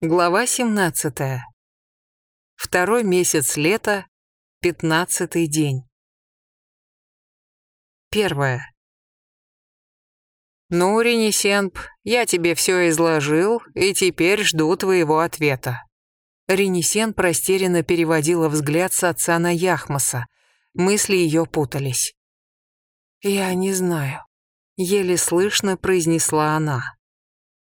Глава 17. Второй месяц лета, пятнадцатый день. Первое. «Ну, Ренесенп, я тебе все изложил, и теперь жду твоего ответа». Ренесен растерянно переводила взгляд с отца на Яхмаса. Мысли ее путались. «Я не знаю», — еле слышно произнесла она.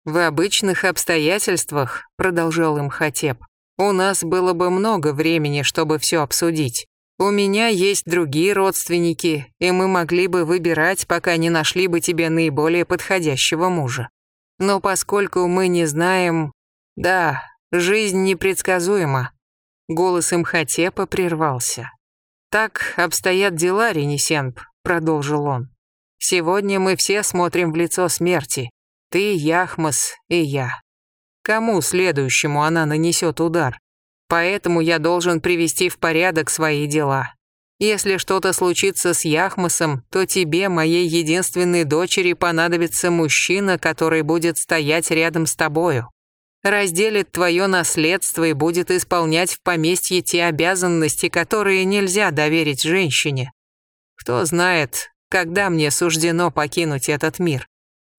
«В обычных обстоятельствах», — продолжал им Хатеп, «у нас было бы много времени, чтобы все обсудить. У меня есть другие родственники, и мы могли бы выбирать, пока не нашли бы тебе наиболее подходящего мужа. Но поскольку мы не знаем... Да, жизнь непредсказуема». Голос Имхотепа прервался. «Так обстоят дела, Ренесенп», — продолжил он. «Сегодня мы все смотрим в лицо смерти, ты, Яхмас и я. Кому следующему она нанесет удар? Поэтому я должен привести в порядок свои дела. Если что-то случится с Яхмасом, то тебе, моей единственной дочери, понадобится мужчина, который будет стоять рядом с тобою. Разделит твое наследство и будет исполнять в поместье те обязанности, которые нельзя доверить женщине. Кто знает, когда мне суждено покинуть этот мир.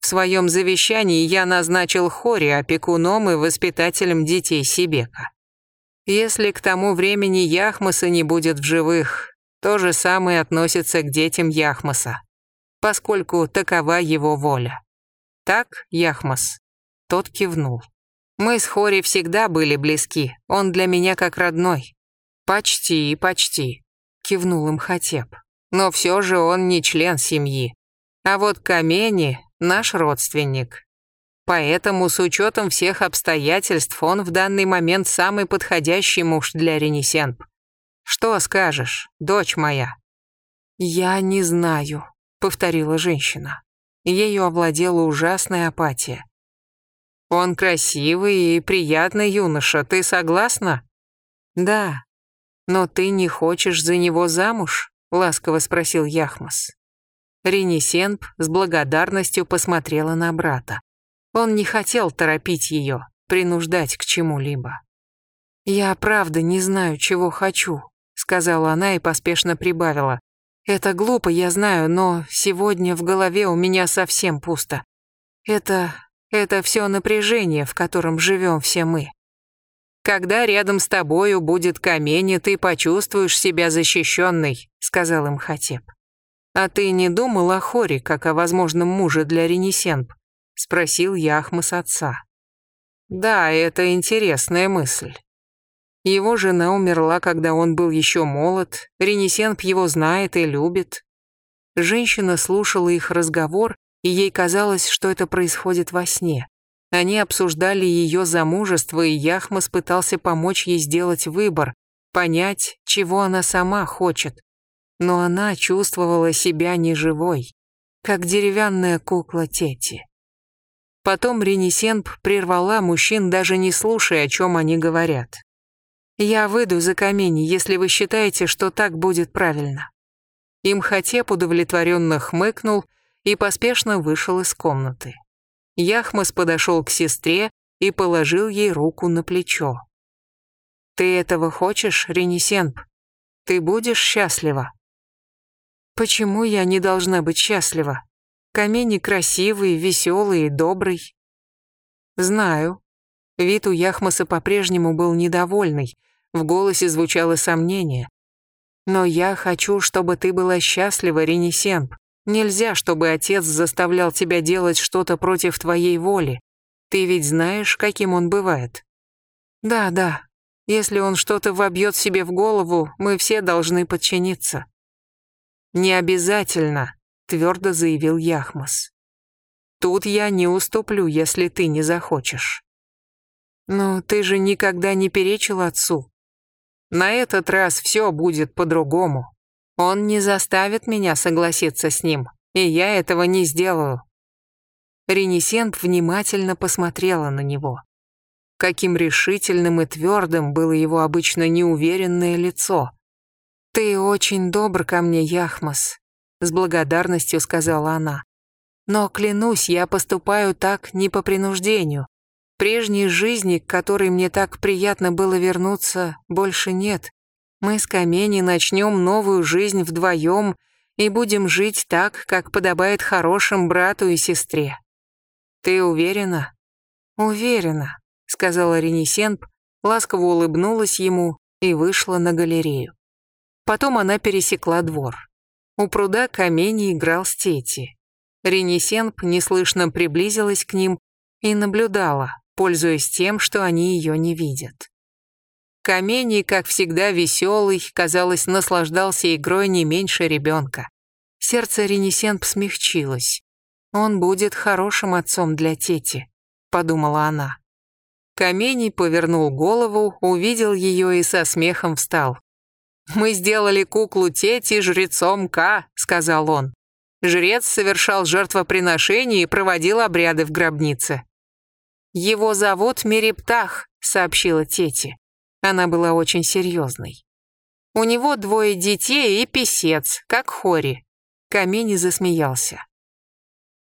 В своем завещании я назначил Хори опекуном и воспитателем детей Сибека. Если к тому времени Яхмаса не будет в живых, то же самое относится к детям Яхмаса, поскольку такова его воля. Так, Яхмас? Тот кивнул. Мы с Хори всегда были близки, он для меня как родной. Почти, почти, кивнул им Хатеп. Но все же он не член семьи. А вот Камени наш родственник. Поэтому с учетом всех обстоятельств он в данный момент самый подходящий муж для Ренесенп. Что скажешь, дочь моя?» «Я не знаю», — повторила женщина. Ею овладела ужасная апатия. «Он красивый и приятный юноша, ты согласна?» «Да. Но ты не хочешь за него замуж?» — ласково спросил Яхмас. Ренесенп с благодарностью посмотрела на брата. Он не хотел торопить ее, принуждать к чему-либо. «Я правда не знаю, чего хочу», — сказала она и поспешно прибавила. «Это глупо, я знаю, но сегодня в голове у меня совсем пусто. Это... это все напряжение, в котором живем все мы. Когда рядом с тобою будет камень, ты почувствуешь себя защищенной», — сказал им Хатеп. «А ты не думал о Хоре, как о возможном муже для Ренесенп?» — спросил Яхмас отца. «Да, это интересная мысль. Его жена умерла, когда он был еще молод, Ренесенп его знает и любит». Женщина слушала их разговор, и ей казалось, что это происходит во сне. Они обсуждали ее замужество, и Яхмас пытался помочь ей сделать выбор, понять, чего она сама хочет, но она чувствовала себя неживой, как деревянная кукла Тети. Потом Ренесенп прервала мужчин, даже не слушая, о чем они говорят. «Я выйду за камень, если вы считаете, что так будет правильно». Имхотеп удовлетворенно хмыкнул и поспешно вышел из комнаты. Яхмас подошел к сестре и положил ей руку на плечо. «Ты этого хочешь, Ренесенп? Ты будешь счастлива?» Почему я не должна быть счастлива? Камень красивый, веселый и добрый. Знаю. Вид у Яхмаса по-прежнему был недовольный, в голосе звучало сомнение. Но я хочу, чтобы ты была счастлива, Ренесенп. Нельзя, чтобы отец заставлял тебя делать что-то против твоей воли. Ты ведь знаешь, каким он бывает. Да, да. Если он что-то вобьет себе в голову, мы все должны подчиниться. «Не обязательно», — твердо заявил Яхмас. «Тут я не уступлю, если ты не захочешь». «Но ты же никогда не перечил отцу. На этот раз все будет по-другому. Он не заставит меня согласиться с ним, и я этого не сделаю». Ренесент внимательно посмотрела на него. Каким решительным и твердым было его обычно неуверенное лицо — «Ты очень добр ко мне, Яхмас», — с благодарностью сказала она. «Но, клянусь, я поступаю так не по принуждению. Прежней жизни, к которой мне так приятно было вернуться, больше нет. Мы с Камени начнем новую жизнь вдвоем и будем жить так, как подобает хорошим брату и сестре. Ты уверена? Уверена, сказала Ренесенп, ласково улыбнулась ему и вышла на галерею. Потом она пересекла двор. У пруда Камени играл с Тети. Ренесенп неслышно приблизилась к ним и наблюдала, пользуясь тем, что они ее не видят. Камени, как всегда веселый, казалось, наслаждался игрой не меньше ребенка. Сердце Ренесенп смягчилось. «Он будет хорошим отцом для Тети», — подумала она. Камений повернул голову, увидел ее и со смехом встал. «Мы сделали куклу Тети жрецом К», — сказал он. Жрец совершал жертвоприношения и проводил обряды в гробнице. «Его зовут Мерептах», — сообщила Тети. Она была очень серьезной. «У него двое детей и писец, как Хори». Камини засмеялся.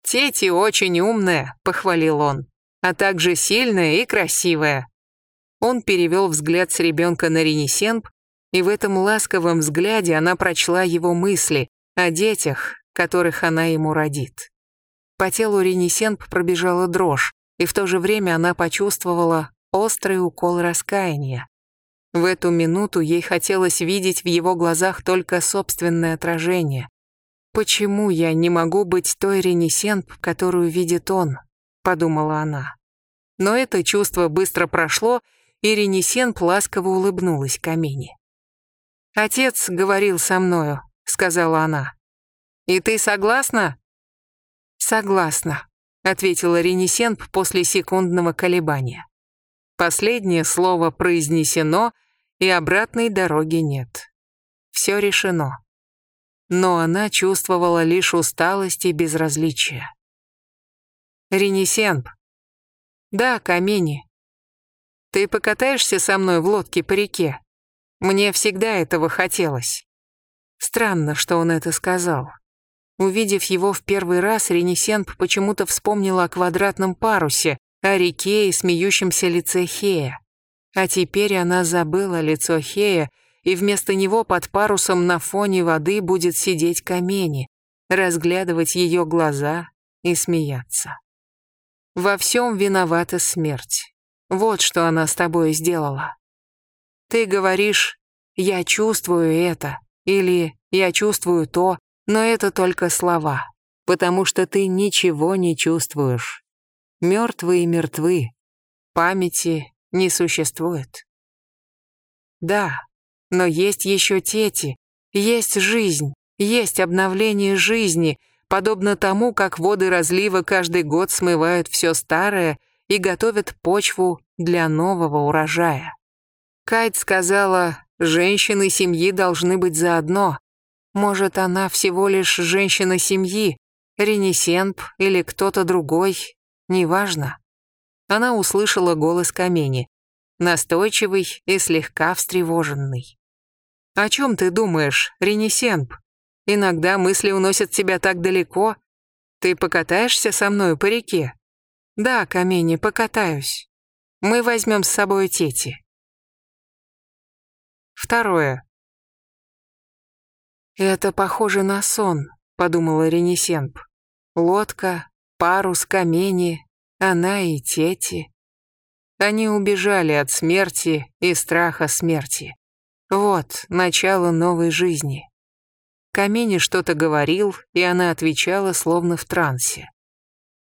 «Тети очень умная», — похвалил он, «а также сильная и красивая». Он перевел взгляд с ребенка на Ренесенб, и в этом ласковом взгляде она прочла его мысли о детях, которых она ему родит. По телу Ренесенб пробежала дрожь, и в то же время она почувствовала острый укол раскаяния. В эту минуту ей хотелось видеть в его глазах только собственное отражение. «Почему я не могу быть той Ренесенб, которую видит он?» — подумала она. Но это чувство быстро прошло, и Ренесенб ласково улыбнулась Камине. «Отец говорил со мною», — сказала она. «И ты согласна?» «Согласна», — ответила Ренесенб после секундного колебания. Последнее слово произнесено, и обратной дороги нет. Все решено. Но она чувствовала лишь усталость и безразличие. «Ренесенб». «Да, Камени. Ты покатаешься со мной в лодке по реке?» Мне всегда этого хотелось. Странно, что он это сказал. Увидев его в первый раз, Ренесенп почему-то вспомнила о квадратном парусе, о реке и смеющемся лице Хея. А теперь она забыла лицо Хея, и вместо него под парусом на фоне воды будет сидеть Камени, разглядывать ее глаза и смеяться. Во всем виновата смерть. Вот что она с тобой сделала. Ты говоришь «я чувствую это» или «я чувствую то», но это только слова, потому что ты ничего не чувствуешь. Мертвые мертвы, памяти не существует. Да, но есть еще тети, есть жизнь, есть обновление жизни, подобно тому, как воды разлива каждый год смывают все старое и готовят почву для нового урожая. Кайт сказала, женщины семьи должны быть заодно. Может, она всего лишь женщина семьи, Ренесенп или кто-то другой, неважно. Она услышала голос Камени, настойчивый и слегка встревоженный. «О чем ты думаешь, Ренесенп? Иногда мысли уносят тебя так далеко. Ты покатаешься со мной по реке?» «Да, Камени, покатаюсь. Мы возьмем с собой Тети». Второе. «Это похоже на сон», — подумала Ренесенп. «Лодка, парус, камени, она и тети». Они убежали от смерти и страха смерти. Вот начало новой жизни. Камени что-то говорил, и она отвечала, словно в трансе.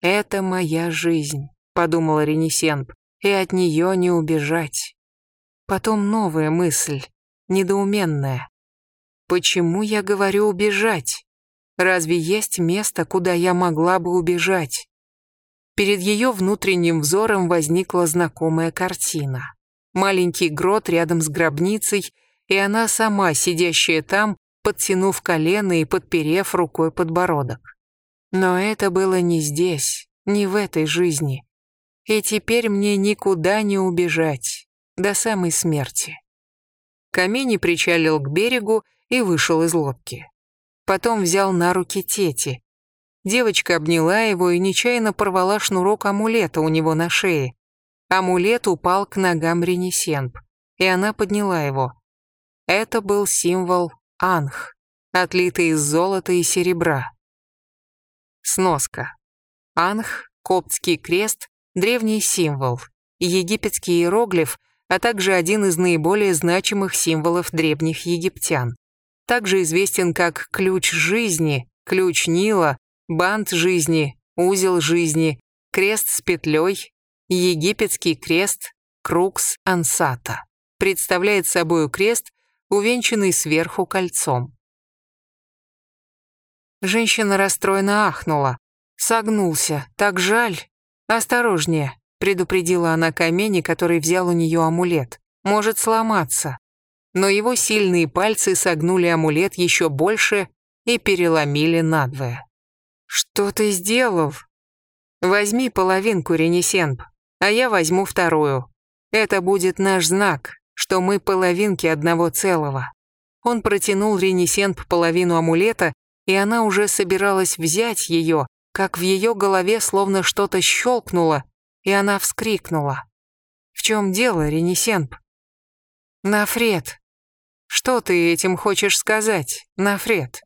«Это моя жизнь», — подумала Ренесенп, — «и от нее не убежать». Потом новая мысль, недоуменная. Почему я говорю убежать? Разве есть место, куда я могла бы убежать? Перед ее внутренним взором возникла знакомая картина. Маленький грот рядом с гробницей, и она сама, сидящая там, подтянув колено и подперев рукой подбородок. Но это было не здесь, не в этой жизни. И теперь мне никуда не убежать до самой смерти. Камени причалил к берегу и вышел из лодки. Потом взял на руки Тети. Девочка обняла его и нечаянно порвала шнурок амулета у него на шее. Амулет упал к ногам Ренесенб, и она подняла его. Это был символ Анх, отлитый из золота и серебра. Сноска. Анх, коптский крест, древний символ, египетский иероглиф, а также один из наиболее значимых символов древних египтян. Также известен как ключ жизни, ключ Нила, бант жизни, узел жизни, крест с петлей, египетский крест, крукс ансата. Представляет собой крест, увенчанный сверху кольцом. Женщина расстроенно ахнула. Согнулся. Так жаль. Осторожнее, предупредила она Камени, который взял у нее амулет. Может сломаться. Но его сильные пальцы согнули амулет еще больше и переломили надвое. «Что ты сделал?» «Возьми половинку, Ренесенб, а я возьму вторую. Это будет наш знак, что мы половинки одного целого». Он протянул Ренесенб половину амулета, и она уже собиралась взять ее, как в ее голове словно что-то щелкнуло, и она вскрикнула. «В чем дело, Ренесенб?» «Нафред. Что ты этим хочешь сказать, Нафред?»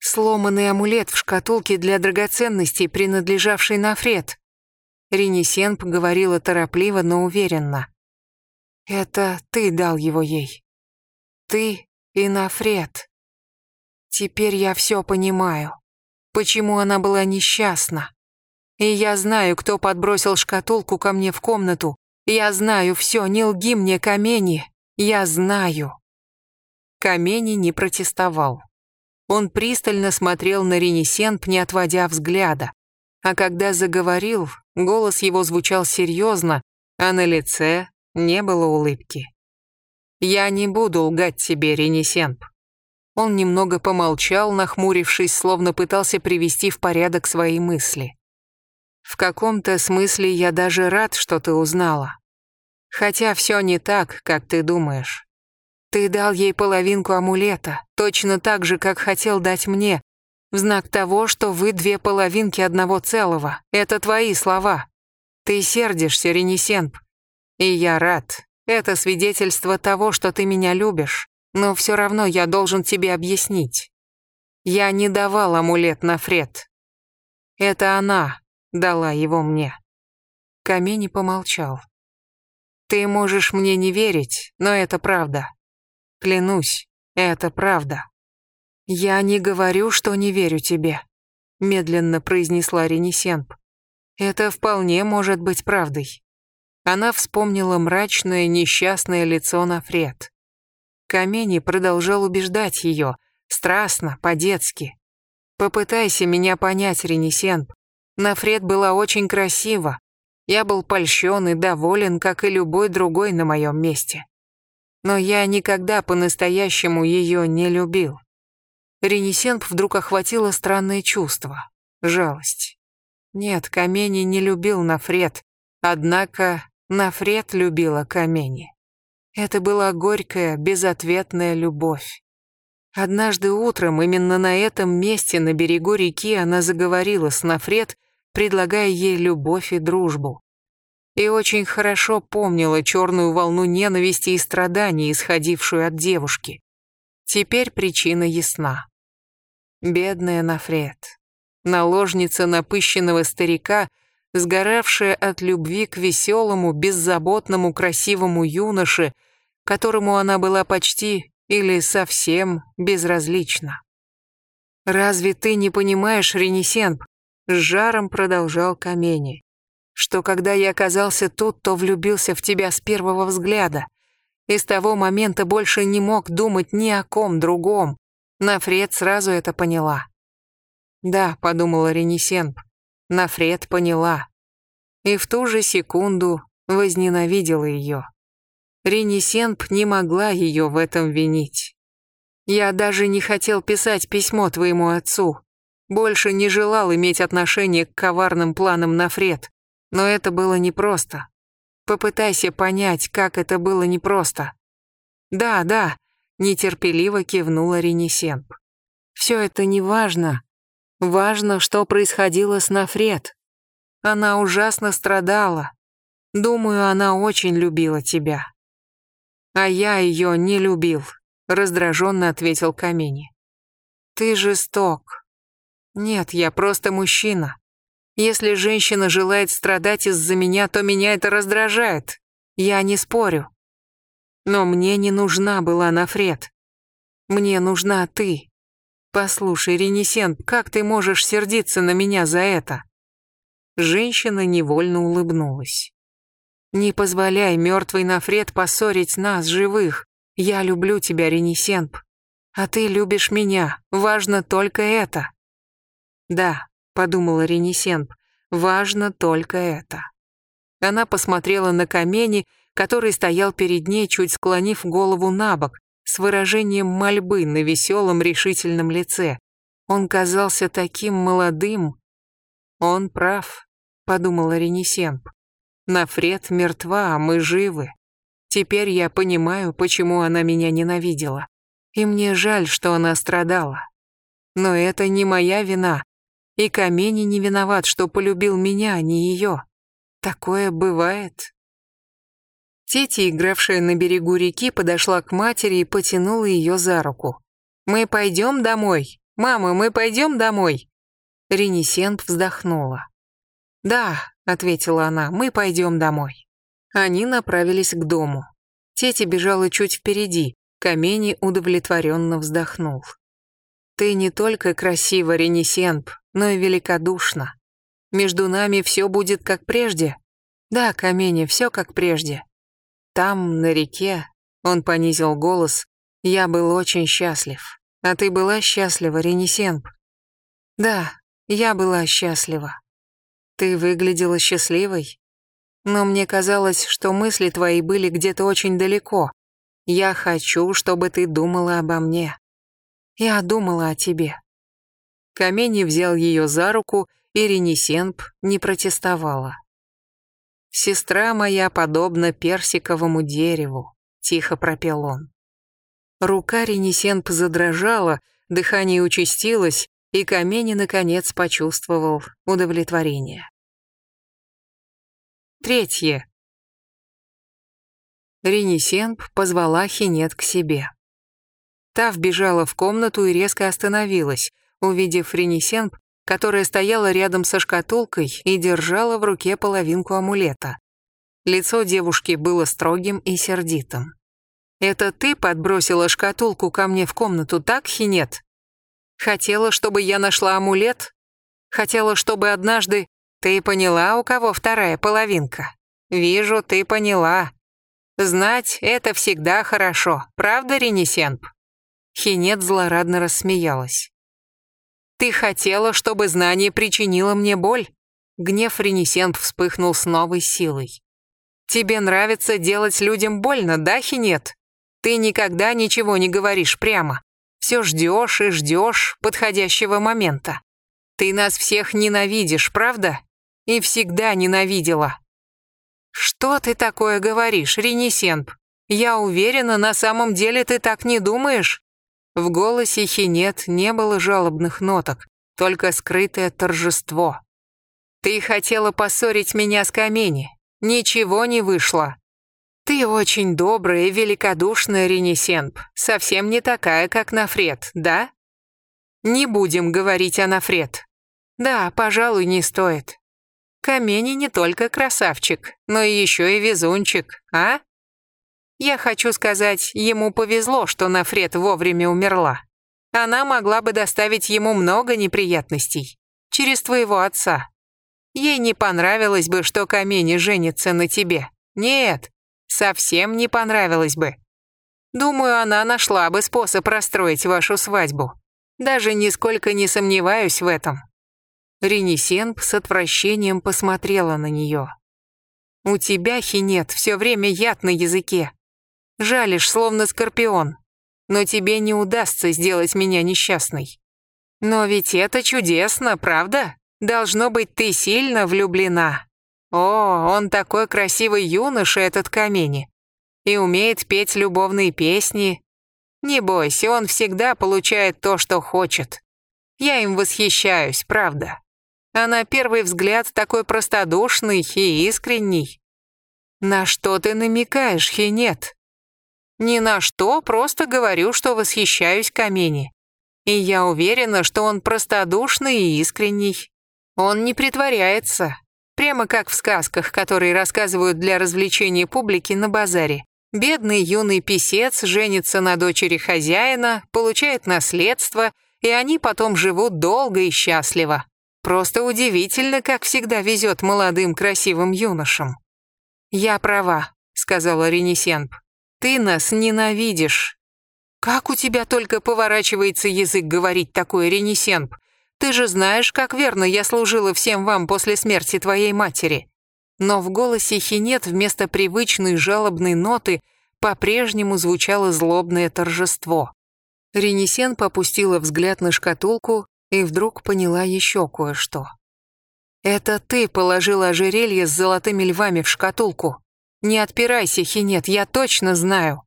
Сломанный амулет в шкатулке для драгоценностей, принадлежавший Нафред. Ренесенп говорила торопливо, но уверенно. «Это ты дал его ей. Ты и Нафред. Теперь я все понимаю. Почему она была несчастна. И я знаю, кто подбросил шкатулку ко мне в комнату. Я знаю все, не лги мне, Камени. Я знаю». Камени не протестовал. Он пристально смотрел на Ренесенп, не отводя взгляда. А когда заговорил, голос его звучал серьезно, а на лице не было улыбки. «Я не буду лгать тебе, Ренесенп». Он немного помолчал, нахмурившись, словно пытался привести в порядок свои мысли. «В каком-то смысле я даже рад, что ты узнала. Хотя все не так, как ты думаешь. Ты дал ей половинку амулета, точно так же, как хотел дать мне, в знак того, что вы две половинки одного целого. Это твои слова. Ты сердишься, Ренесенп. И я рад. Это свидетельство того, что ты меня любишь. Но все равно я должен тебе объяснить. Я не давал амулет на Фред. Это она дала его мне. Камени помолчал. Ты можешь мне не верить, но это правда. Клянусь, это правда. Я не говорю, что не верю тебе, медленно произнесла Ренесенп. Это вполне может быть правдой. Она вспомнила мрачное, несчастное лицо Нафред. Камени продолжал убеждать ее, страстно, по-детски. «Попытайся меня понять, Ренесенп. Нафред была очень красива. Я был польщен и доволен, как и любой другой на моем месте но я никогда по-настоящему ее не любил. Ренесенп вдруг охватило странное чувство — жалость. Нет, Камени не любил Нафред, однако Нафред любила Камени. Это была горькая, безответная любовь. Однажды утром именно на этом месте на берегу реки она заговорила с Нафред, предлагая ей любовь и дружбу и очень хорошо помнила черную волну ненависти и страданий, исходившую от девушки. Теперь причина ясна. Бедная Нафред, наложница напыщенного старика, сгоравшая от любви к веселому, беззаботному, красивому юноше, которому она была почти или совсем безразлична. «Разве ты не понимаешь, Ренесенб?» — с жаром продолжал Камени что когда я оказался тут, то влюбился в тебя с первого взгляда. И с того момента больше не мог думать ни о ком другом. Нафред сразу это поняла. Да, подумала Ренесенб, Нафред поняла. И в ту же секунду возненавидела ее. Ренесенб не могла ее в этом винить. Я даже не хотел писать письмо твоему отцу. Больше не желал иметь отношение к коварным планам Нафред. Но это было непросто. Попытайся понять, как это было непросто. Да, да, нетерпеливо кивнула Ренесенп. Все это не важно. Важно, что происходило с Нафред. Она ужасно страдала. Думаю, она очень любила тебя. А я ее не любил, раздраженно ответил Камени. Ты жесток. Нет, я просто мужчина. Если женщина желает страдать из-за меня, то меня это раздражает. Я не спорю. Но мне не нужна была Нафред. Мне нужна ты. Послушай, Ренесент, как ты можешь сердиться на меня за это? Женщина невольно улыбнулась. Не позволяй мертвой Нафред поссорить нас, живых. Я люблю тебя, Ренесент. А ты любишь меня. Важно только это. Да, подумала Ренесент, важно только это. Она посмотрела на камени, который стоял перед ней, чуть склонив голову на бок, с выражением мольбы на веселом решительном лице. Он казался таким молодым. Он прав, подумала Ренесенп. Нафред мертва, а мы живы. Теперь я понимаю, почему она меня ненавидела. И мне жаль, что она страдала. Но это не моя вина. И Камени не виноват, что полюбил меня, а не ее. Такое бывает. Тетя, игравшая на берегу реки, подошла к матери и потянула ее за руку. «Мы пойдем домой? Мама, мы пойдем домой?» Ренесент вздохнула. «Да», — ответила она, — «мы пойдем домой». Они направились к дому. Тетя бежала чуть впереди, Камени удовлетворенно вздохнул. «Ты не только красива, Ренесенп, но и великодушна. Между нами все будет как прежде. Да, Камени, все как прежде. Там, на реке, он понизил голос, я был очень счастлив. А ты была счастлива, Ренесенп? Да, я была счастлива. Ты выглядела счастливой. Но мне казалось, что мысли твои были где-то очень далеко. Я хочу, чтобы ты думала обо мне. Я думала о тебе. Камени взял ее за руку, и Ренесенп не протестовала. «Сестра моя подобна персиковому дереву», — тихо пропел он. Рука Ренесенп задрожала, дыхание участилось, и Камени наконец почувствовал удовлетворение. Третье. Ренесенп позвала Хинет к себе. Та вбежала в комнату и резко остановилась — увидев Ренесенб, которая стояла рядом со шкатулкой и держала в руке половинку амулета. Лицо девушки было строгим и сердитым. «Это ты подбросила шкатулку ко мне в комнату, так, Хинет? Хотела, чтобы я нашла амулет? Хотела, чтобы однажды... Ты поняла, у кого вторая половинка? Вижу, ты поняла. Знать — это всегда хорошо, правда, Ренесенб?» Хинет злорадно рассмеялась. Ты хотела, чтобы знание причинило мне боль?» Гнев Ренесент вспыхнул с новой силой. «Тебе нравится делать людям больно, да, Хинет? Ты никогда ничего не говоришь прямо. Все ждешь и ждешь подходящего момента. Ты нас всех ненавидишь, правда? И всегда ненавидела». «Что ты такое говоришь, Ренесент? Я уверена, на самом деле ты так не думаешь?» В голосе Хинет не было жалобных ноток, только скрытое торжество. «Ты хотела поссорить меня с Камени. Ничего не вышло. Ты очень добрая и великодушная, Ренесенп, совсем не такая, как Нафред, да? Не будем говорить о Нафред. Да, пожалуй, не стоит. Камени не только красавчик, но и еще и везунчик, а? Я хочу сказать, ему повезло, что Нафред вовремя умерла. Она могла бы доставить ему много неприятностей. Через твоего отца. Ей не понравилось бы, что Камени женится на тебе. Нет, совсем не понравилось бы. Думаю, она нашла бы способ расстроить вашу свадьбу. Даже нисколько не сомневаюсь в этом. Ренесенп с отвращением посмотрела на нее. «У тебя, Хинет, все время яд на языке. Жалишь, словно скорпион. Но тебе не удастся сделать меня несчастной. Но ведь это чудесно, правда? Должно быть, ты сильно влюблена. О, он такой красивый юноша, этот Камени. И умеет петь любовные песни. Не бойся, он всегда получает то, что хочет. Я им восхищаюсь, правда. А на первый взгляд такой простодушный и искренний. На что ты намекаешь, Хинет? Ни на что, просто говорю, что восхищаюсь Камени. И я уверена, что он простодушный и искренний. Он не притворяется. Прямо как в сказках, которые рассказывают для развлечения публики на базаре. Бедный юный писец женится на дочери хозяина, получает наследство, и они потом живут долго и счастливо. Просто удивительно, как всегда везет молодым красивым юношам. «Я права», — сказала Ренесенп. «Ты нас ненавидишь». «Как у тебя только поворачивается язык говорить такое, Ренесенп? Ты же знаешь, как верно я служила всем вам после смерти твоей матери». Но в голосе Хинет вместо привычной жалобной ноты по-прежнему звучало злобное торжество. Ренесен попустила взгляд на шкатулку и вдруг поняла еще кое-что. «Это ты положила ожерелье с золотыми львами в шкатулку. Не отпирайся, Хинет, я точно знаю».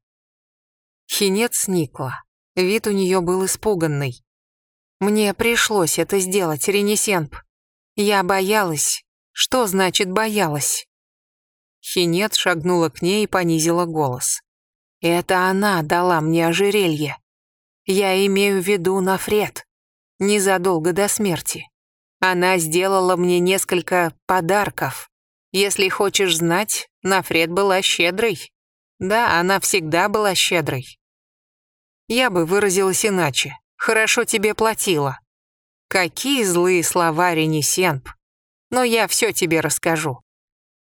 Хинет сникла. Вид у нее был испуганный. «Мне пришлось это сделать, Ренесенп. Я боялась. Что значит боялась?» Хинет шагнула к ней и понизила голос. «Это она дала мне ожерелье. Я имею в виду Нафред. Незадолго до смерти. Она сделала мне несколько подарков. Если хочешь знать, Нафред была щедрой. Да, она всегда была щедрой. Я бы выразилась иначе. Хорошо тебе платила. Какие злые слова, Ренесенп. Но я все тебе расскажу.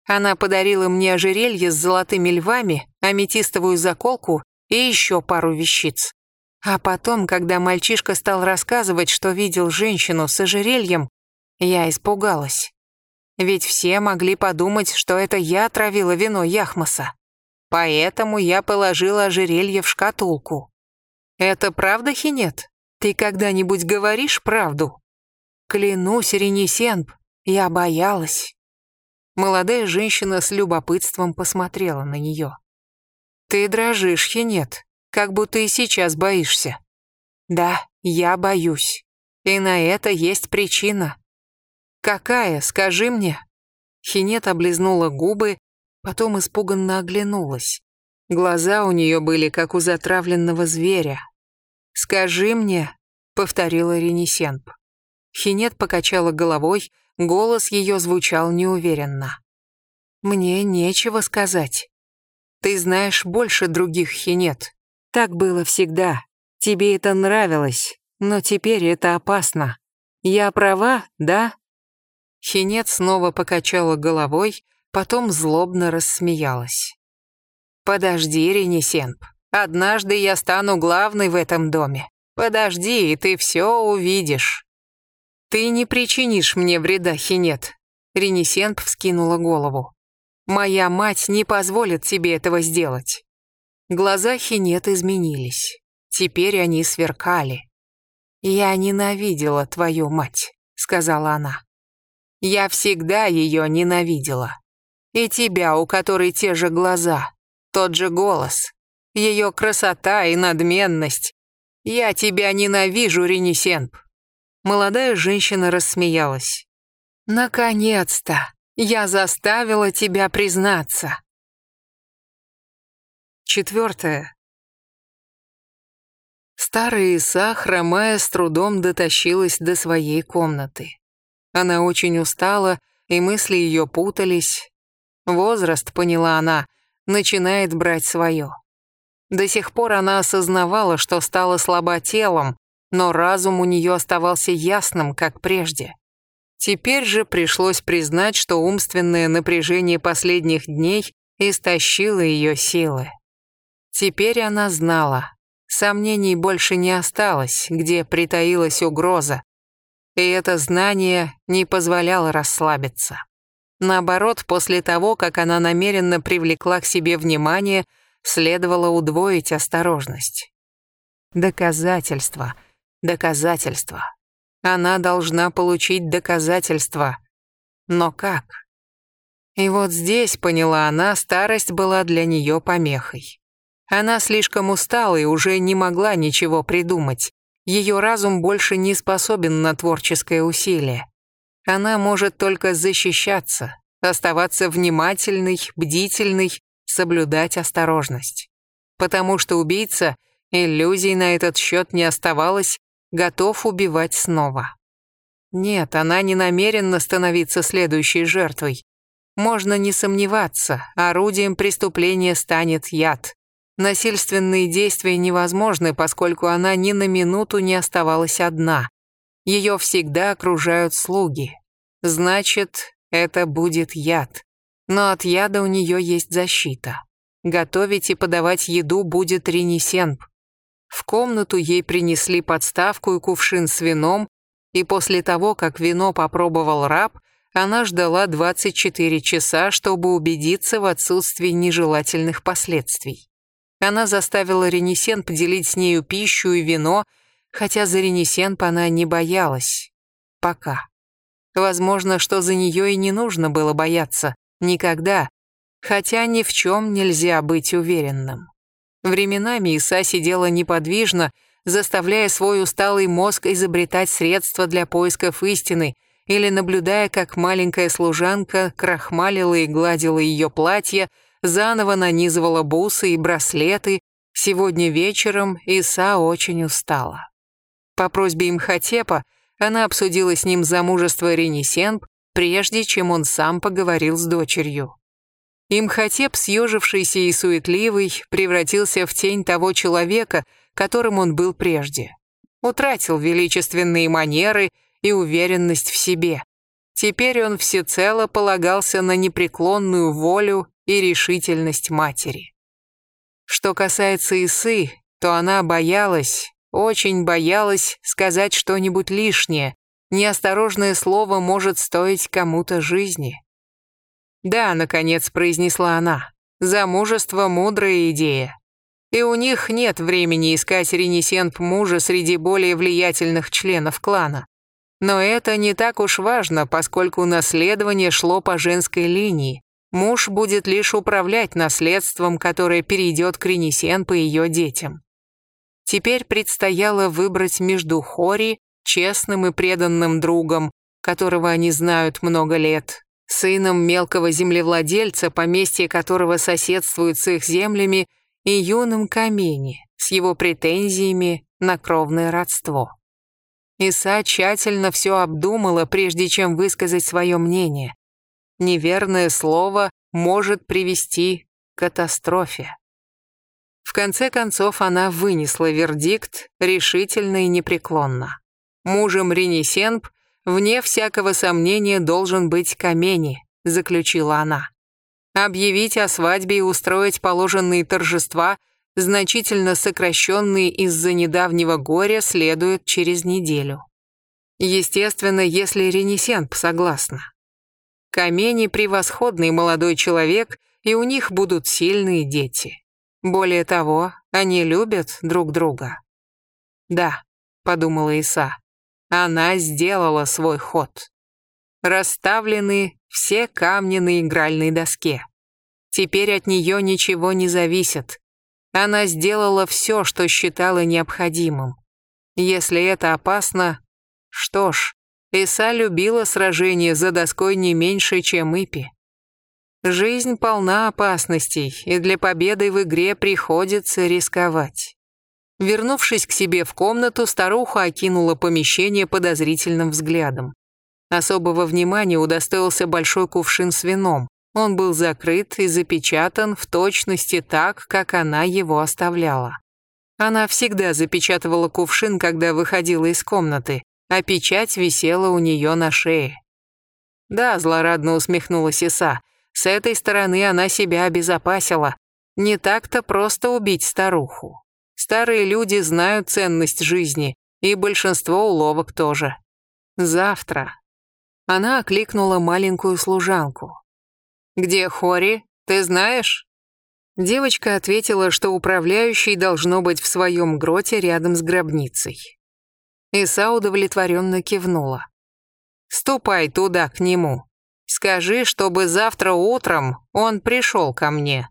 Она подарила мне ожерелье с золотыми львами, аметистовую заколку и еще пару вещиц. А потом, когда мальчишка стал рассказывать, что видел женщину с ожерельем, я испугалась. Ведь все могли подумать, что это я отравила вино Яхмаса. Поэтому я положила ожерелье в шкатулку. Это правда, Хинет? Ты когда-нибудь говоришь правду? Клянусь, Ренесенп, я боялась. Молодая женщина с любопытством посмотрела на нее. Ты дрожишь, Хинет, как будто и сейчас боишься. Да, я боюсь. И на это есть причина. «Какая? Скажи мне!» Хинет облизнула губы, потом испуганно оглянулась. Глаза у нее были, как у затравленного зверя. «Скажи мне», — повторила Ренесенп. Хинет покачала головой, голос ее звучал неуверенно. «Мне нечего сказать. Ты знаешь больше других Хинет. Так было всегда. Тебе это нравилось, но теперь это опасно. Я права, да?» Хинет снова покачала головой, потом злобно рассмеялась. «Подожди, Ренесенп, однажды я стану главной в этом доме. Подожди, и ты все увидишь». «Ты не причинишь мне вреда, Хинет», — Ренесенп вскинула голову. «Моя мать не позволит тебе этого сделать». Глаза Хинет изменились. Теперь они сверкали. «Я ненавидела твою мать», — сказала она. Я всегда ее ненавидела. И тебя, у которой те же глаза, тот же голос, ее красота и надменность. Я тебя ненавижу, Ренесенп. Молодая женщина рассмеялась. Наконец-то я заставила тебя признаться. Четвертое. Старая Иса, хромая, с трудом дотащилась до своей комнаты. Она очень устала, и мысли ее путались. Возраст, поняла она, начинает брать свое. До сих пор она осознавала, что стала слаба телом, но разум у нее оставался ясным, как прежде. Теперь же пришлось признать, что умственное напряжение последних дней истощило ее силы. Теперь она знала, сомнений больше не осталось, где притаилась угроза, и это знание не позволяло расслабиться. Наоборот, после того, как она намеренно привлекла к себе внимание, следовало удвоить осторожность. Доказательства, доказательства. Она должна получить доказательства. Но как? И вот здесь, поняла она, старость была для нее помехой. Она слишком устала и уже не могла ничего придумать. Ее разум больше не способен на творческое усилие. Она может только защищаться, оставаться внимательной, бдительной, соблюдать осторожность. Потому что убийца, иллюзий на этот счет не оставалось, готов убивать снова. Нет, она не намерена становиться следующей жертвой. Можно не сомневаться, орудием преступления станет яд. Насильственные действия невозможны, поскольку она ни на минуту не оставалась одна. Ее всегда окружают слуги. Значит, это будет яд. Но от яда у нее есть защита. Готовить и подавать еду будет ренесенп. В комнату ей принесли подставку и кувшин с вином, и после того, как вино попробовал раб, она ждала 24 часа, чтобы убедиться в отсутствии нежелательных последствий. Она заставила Ренесен поделить с нею пищу и вино, хотя за Ренесенп она не боялась. Пока. Возможно, что за нее и не нужно было бояться. Никогда. Хотя ни в чем нельзя быть уверенным. Временами Иса сидела неподвижно, заставляя свой усталый мозг изобретать средства для поисков истины, или наблюдая, как маленькая служанка крахмалила и гладила ее платье, заново нанизывала бусы и браслеты. Сегодня вечером Иса очень устала. По просьбе Имхотепа она обсудила с ним замужество Ренесенб, прежде чем он сам поговорил с дочерью. Имхотеп, съежившийся и суетливый, превратился в тень того человека, которым он был прежде. Утратил величественные манеры и уверенность в себе. Теперь он всецело полагался на непреклонную волю и решительность матери. Что касается Исы, то она боялась, очень боялась сказать что-нибудь лишнее. Неосторожное слово может стоить кому-то жизни. «Да», — наконец произнесла она, — «замужество — мудрая идея. И у них нет времени искать ренесенп мужа среди более влиятельных членов клана. Но это не так уж важно, поскольку наследование шло по женской линии. Муж будет лишь управлять наследством, которое перейдет к Ренесен по ее детям. Теперь предстояло выбрать между Хори, честным и преданным другом, которого они знают много лет, сыном мелкого землевладельца, поместье которого соседствует с их землями, и юным Камени с его претензиями на кровное родство. Иса тщательно все обдумала, прежде чем высказать свое мнение. Неверное слово может привести к катастрофе. В конце концов она вынесла вердикт решительно и непреклонно. Мужем Ренесенб, вне всякого сомнения, должен быть Камени, заключила она. Объявить о свадьбе и устроить положенные торжества – значительно сокращенные из-за недавнего горя, следует через неделю. Естественно, если Ренесенп согласна. Камени – превосходный молодой человек, и у них будут сильные дети. Более того, они любят друг друга. «Да», — подумала Иса, — «она сделала свой ход». Расставлены все камни на игральной доске. Теперь от нее ничего не зависит. Она сделала все, что считала необходимым. Если это опасно, что ж, Иса любила сражение за доской не меньше, чем Ипи. Жизнь полна опасностей, и для победы в игре приходится рисковать. Вернувшись к себе в комнату, старуха окинула помещение подозрительным взглядом. Особого внимания удостоился большой кувшин с вином. Он был закрыт и запечатан в точности так, как она его оставляла. Она всегда запечатывала кувшин, когда выходила из комнаты, а печать висела у нее на шее. Да, злорадно усмехнулась Иса, с этой стороны она себя обезопасила. Не так-то просто убить старуху. Старые люди знают ценность жизни, и большинство уловок тоже. Завтра. Она окликнула маленькую служанку. «Где Хори? Ты знаешь?» Девочка ответила, что управляющий должно быть в своем гроте рядом с гробницей. Иса удовлетворенно кивнула. «Ступай туда, к нему. Скажи, чтобы завтра утром он пришел ко мне.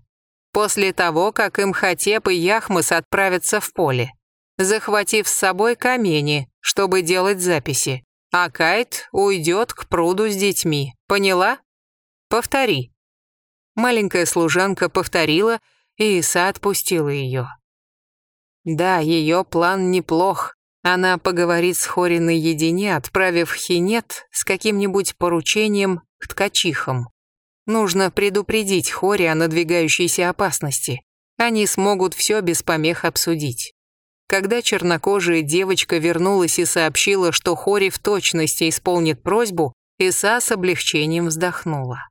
После того, как Имхотеп и Яхмас отправятся в поле, захватив с собой камени, чтобы делать записи. А Кайт уйдет к пруду с детьми. Поняла?» Повтори». Маленькая служанка повторила, и Иса отпустила ее. Да, ее план неплох. Она поговорит с Хори наедине, отправив Хинет с каким-нибудь поручением к ткачихам. Нужно предупредить Хори о надвигающейся опасности. Они смогут все без помех обсудить. Когда чернокожая девочка вернулась и сообщила, что Хори в точности исполнит просьбу, Иса с облегчением вздохнула.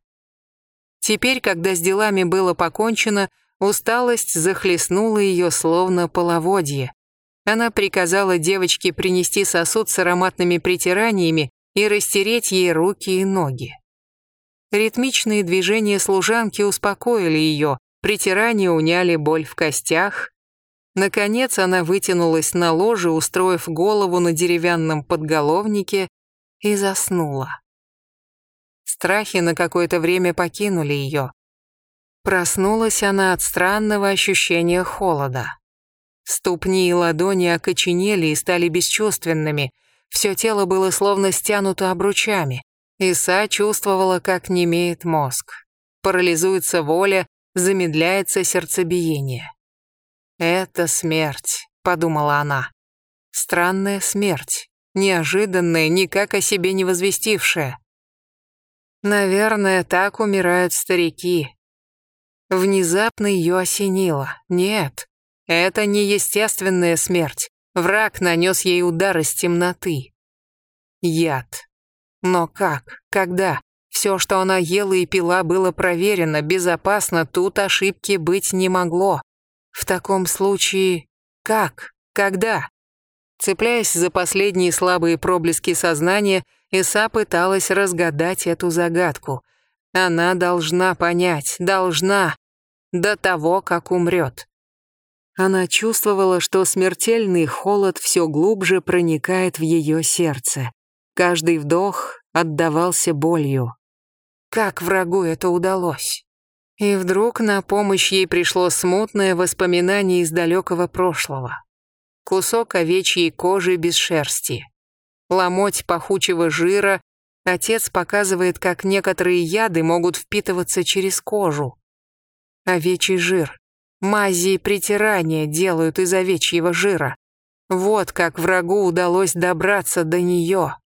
Теперь, когда с делами было покончено, усталость захлестнула ее словно половодье. Она приказала девочке принести сосуд с ароматными притираниями и растереть ей руки и ноги. Ритмичные движения служанки успокоили ее, притирания уняли боль в костях. Наконец она вытянулась на ложе, устроив голову на деревянном подголовнике, и заснула. Страхи на какое-то время покинули ее. Проснулась она от странного ощущения холода. Ступни и ладони окоченели и стали бесчувственными. Все тело было словно стянуто обручами. Иса чувствовала, как немеет мозг. Парализуется воля, замедляется сердцебиение. «Это смерть», — подумала она. «Странная смерть, неожиданная, никак о себе не возвестившая. Наверное, так умирают старики. Внезапно ее осенило. Нет, это не естественная смерть. Враг нанес ей удар из темноты. Яд. Но как? Когда? Все, что она ела и пила, было проверено, безопасно, тут ошибки быть не могло. В таком случае, как? Когда? Цепляясь за последние слабые проблески сознания, Иса пыталась разгадать эту загадку. Она должна понять, должна, до того, как умрет. Она чувствовала, что смертельный холод все глубже проникает в ее сердце. Каждый вдох отдавался болью. Как врагу это удалось? И вдруг на помощь ей пришло смутное воспоминание из далекого прошлого. Кусок овечьей кожи без шерсти, ломоть пахучего жира, отец показывает, как некоторые яды могут впитываться через кожу. Овечий жир. Мази и притирания делают из овечьего жира. Вот как врагу удалось добраться до нее.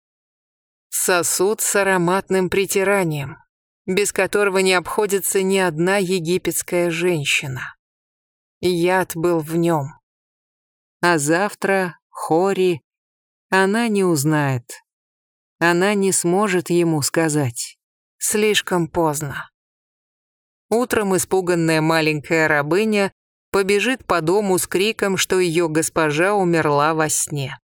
Сосуд с ароматным притиранием, без которого не обходится ни одна египетская женщина. Яд был в нем. А завтра Хори она не узнает. Она не сможет ему сказать. Слишком поздно. Утром испуганная маленькая рабыня побежит по дому с криком, что ее госпожа умерла во сне.